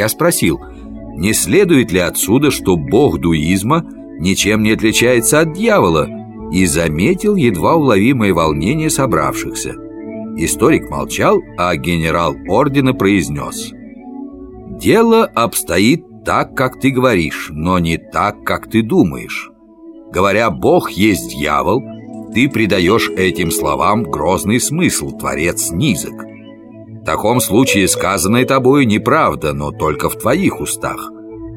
Я спросил, не следует ли отсюда, что бог дуизма ничем не отличается от дьявола, и заметил едва уловимое волнение собравшихся. Историк молчал, а генерал ордена произнес «Дело обстоит так, как ты говоришь, но не так, как ты думаешь. Говоря «Бог есть дьявол», ты придаешь этим словам грозный смысл, творец низок. Таком случае сказанное тобой неправда, но только в твоих устах.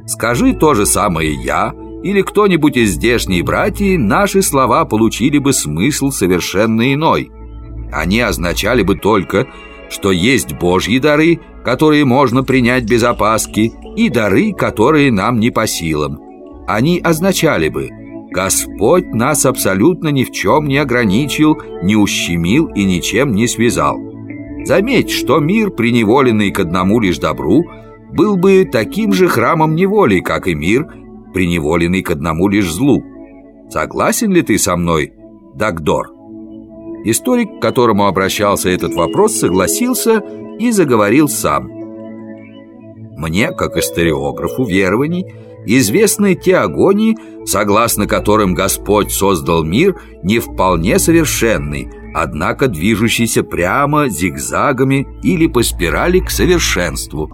Скажи то же самое я или кто-нибудь из здешней братьев, наши слова получили бы смысл совершенно иной. Они означали бы только, что есть Божьи дары, которые можно принять без опаски, и дары, которые нам не по силам. Они означали бы – Господь нас абсолютно ни в чем не ограничил, не ущемил и ничем не связал. Заметь, что мир, приневоленный к одному лишь добру, был бы таким же храмом неволи, как и мир, приневоленный к одному лишь злу. Согласен ли ты со мной, Дагдор? Историк, к которому обращался этот вопрос, согласился и заговорил сам. Мне, как историографу верований, известны те агонии, согласно которым Господь создал мир не вполне совершенный, однако движущийся прямо зигзагами или по спирали к совершенству.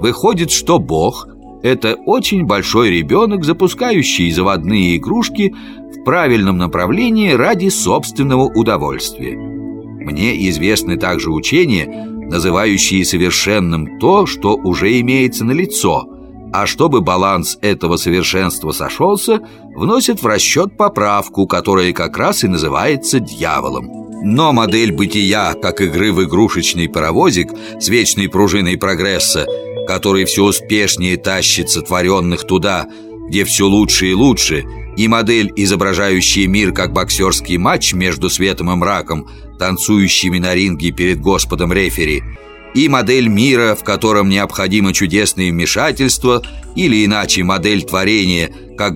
Выходит, что Бог – это очень большой ребенок, запускающий заводные игрушки в правильном направлении ради собственного удовольствия. Мне известны также учения, называющие совершенным то, что уже имеется на лицо – а чтобы баланс этого совершенства сошелся, вносят в расчет поправку, которая как раз и называется дьяволом. Но модель бытия, как игры в игрушечный паровозик с вечной пружиной прогресса, который все успешнее тащит сотворенных туда, где все лучше и лучше, и модель, изображающая мир как боксерский матч между светом и мраком, танцующими на ринге перед Господом рефери – и модель мира, в котором необходимо чудесное вмешательство, или иначе модель творения, как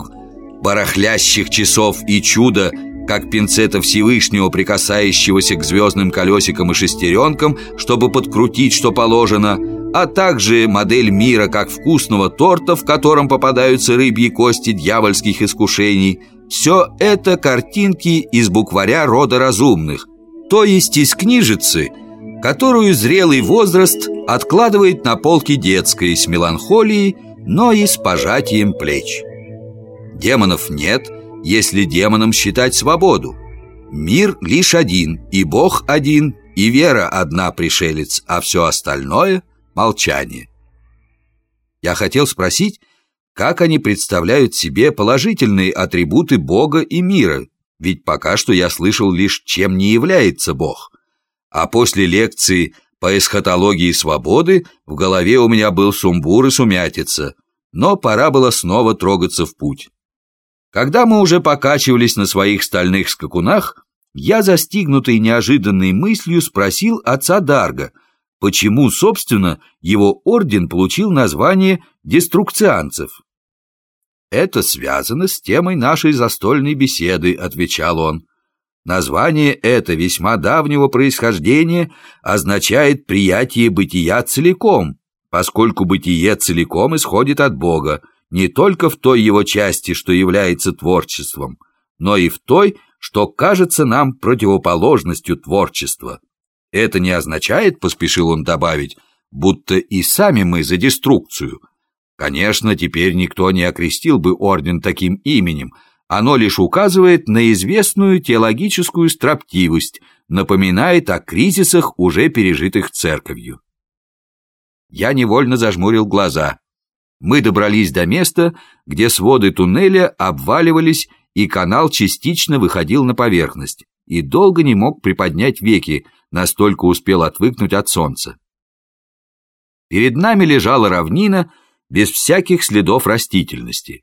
барахлящих часов и чуда, как пинцета Всевышнего, прикасающегося к звездным колесикам и шестеренкам, чтобы подкрутить, что положено, а также модель мира как вкусного торта, в котором попадаются рыбьи кости дьявольских искушений. Все это картинки из букваря рода разумных, то есть из книжицы – которую зрелый возраст откладывает на полке детской с меланхолией, но и с пожатием плеч. Демонов нет, если демоном считать свободу. Мир лишь один, и Бог один, и вера одна пришелец, а все остальное — молчание. Я хотел спросить, как они представляют себе положительные атрибуты Бога и мира, ведь пока что я слышал лишь, чем не является Бог — а после лекции по эсхатологии свободы в голове у меня был сумбур и сумятица, но пора было снова трогаться в путь. Когда мы уже покачивались на своих стальных скакунах, я, застигнутый неожиданной мыслью, спросил отца Дарга, почему, собственно, его орден получил название деструкцианцев. «Это связано с темой нашей застольной беседы», — отвечал он. Название это весьма давнего происхождения означает приятие бытия целиком, поскольку бытие целиком исходит от Бога, не только в той его части, что является творчеством, но и в той, что кажется нам противоположностью творчества. Это не означает, поспешил он добавить, будто и сами мы за деструкцию. Конечно, теперь никто не окрестил бы орден таким именем – оно лишь указывает на известную теологическую строптивость, напоминает о кризисах, уже пережитых церковью. Я невольно зажмурил глаза. Мы добрались до места, где своды туннеля обваливались, и канал частично выходил на поверхность, и долго не мог приподнять веки, настолько успел отвыкнуть от солнца. Перед нами лежала равнина без всяких следов растительности.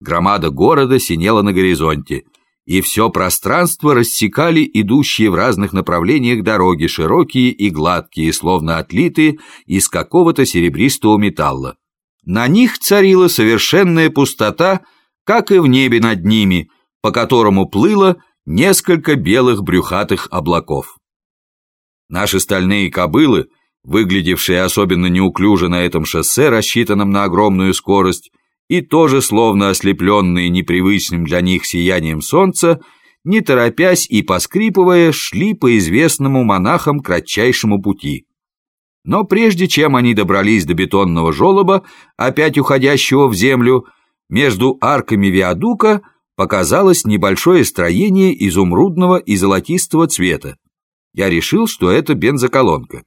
Громада города синела на горизонте, и все пространство рассекали идущие в разных направлениях дороги, широкие и гладкие, словно отлитые из какого-то серебристого металла. На них царила совершенная пустота, как и в небе над ними, по которому плыло несколько белых брюхатых облаков. Наши стальные кобылы, выглядевшие особенно неуклюже на этом шоссе, рассчитанном на огромную скорость, и тоже словно ослепленные непривычным для них сиянием солнца, не торопясь и поскрипывая, шли по известному монахам кратчайшему пути. Но прежде чем они добрались до бетонного желоба, опять уходящего в землю, между арками виадука показалось небольшое строение изумрудного и золотистого цвета. Я решил, что это бензоколонка.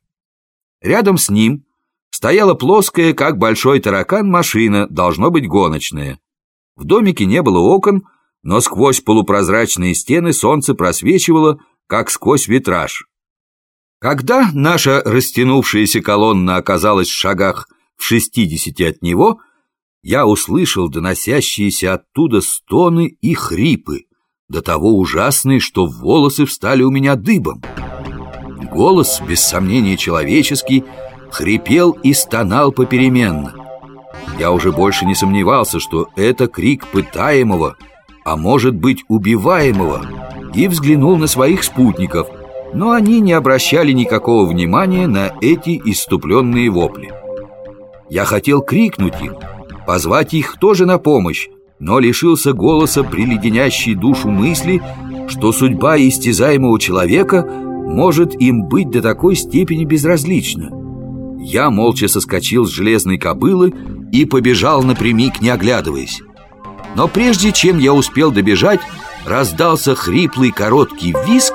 Рядом с ним стояла плоская, как большой таракан, машина, должно быть гоночная. В домике не было окон, но сквозь полупрозрачные стены солнце просвечивало, как сквозь витраж. Когда наша растянувшаяся колонна оказалась в шагах в шестидесяти от него, я услышал доносящиеся оттуда стоны и хрипы, до того ужасные, что волосы встали у меня дыбом. Голос, без сомнения человеческий, хрипел и стонал попеременно. Я уже больше не сомневался, что это крик пытаемого, а может быть убиваемого, и взглянул на своих спутников, но они не обращали никакого внимания на эти иступленные вопли. Я хотел крикнуть им, позвать их тоже на помощь, но лишился голоса при леденящей душу мысли, что судьба истязаемого человека может им быть до такой степени безразлична. Я молча соскочил с железной кобылы и побежал напрямик, не оглядываясь. Но прежде чем я успел добежать, раздался хриплый короткий виск,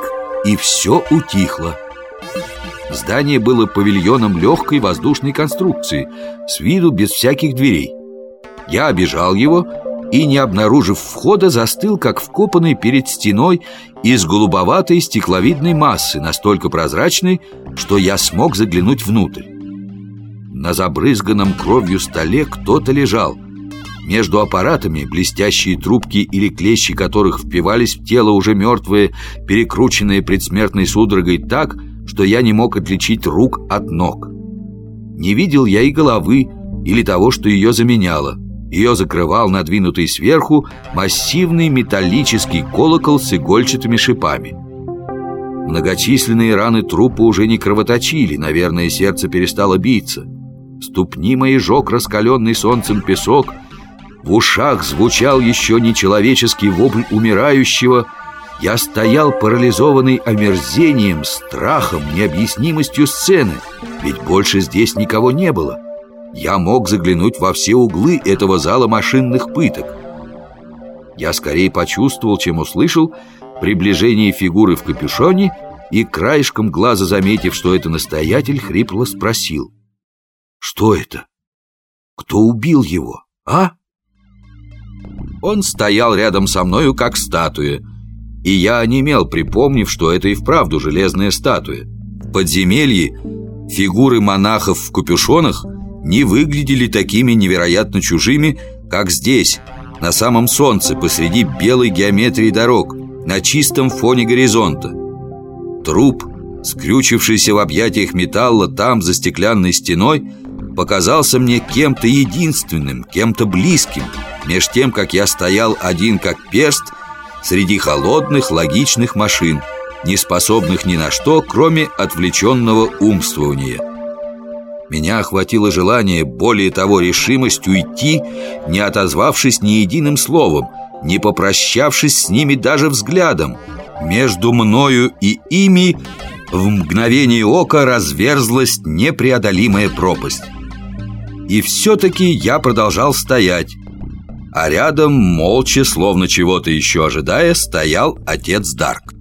и все утихло. Здание было павильоном легкой воздушной конструкции, с виду без всяких дверей. Я обежал его и, не обнаружив входа, застыл, как вкопанный перед стеной из голубоватой стекловидной массы, настолько прозрачной, что я смог заглянуть внутрь. На забрызганном кровью столе кто-то лежал. Между аппаратами, блестящие трубки или клещи которых впивались в тело уже мертвые, перекрученные предсмертной судорогой так, что я не мог отличить рук от ног. Не видел я и головы, или того, что ее заменяло. Ее закрывал надвинутый сверху массивный металлический колокол с игольчатыми шипами. Многочисленные раны трупа уже не кровоточили, наверное, сердце перестало биться. Ступни мои жег раскаленный солнцем песок, в ушах звучал еще нечеловеческий вопль умирающего. Я стоял парализованный омерзением, страхом, необъяснимостью сцены, ведь больше здесь никого не было я мог заглянуть во все углы этого зала машинных пыток. Я скорее почувствовал, чем услышал приближение фигуры в капюшоне и, краешком глаза заметив, что это настоятель, хрипло спросил. «Что это? Кто убил его, а?» Он стоял рядом со мною, как статуя, и я онемел, припомнив, что это и вправду железная статуя. В подземелье фигуры монахов в капюшонах не выглядели такими невероятно чужими, как здесь, на самом солнце, посреди белой геометрии дорог, на чистом фоне горизонта. Труп, скрючившийся в объятиях металла там, за стеклянной стеной, показался мне кем-то единственным, кем-то близким, меж тем, как я стоял один как перст среди холодных, логичных машин, не способных ни на что, кроме отвлеченного умствования. Меня охватило желание, более того, решимость уйти, не отозвавшись ни единым словом, не попрощавшись с ними даже взглядом. Между мною и ими в мгновение ока разверзлась непреодолимая пропасть. И все-таки я продолжал стоять, а рядом, молча, словно чего-то еще ожидая, стоял отец Дарк.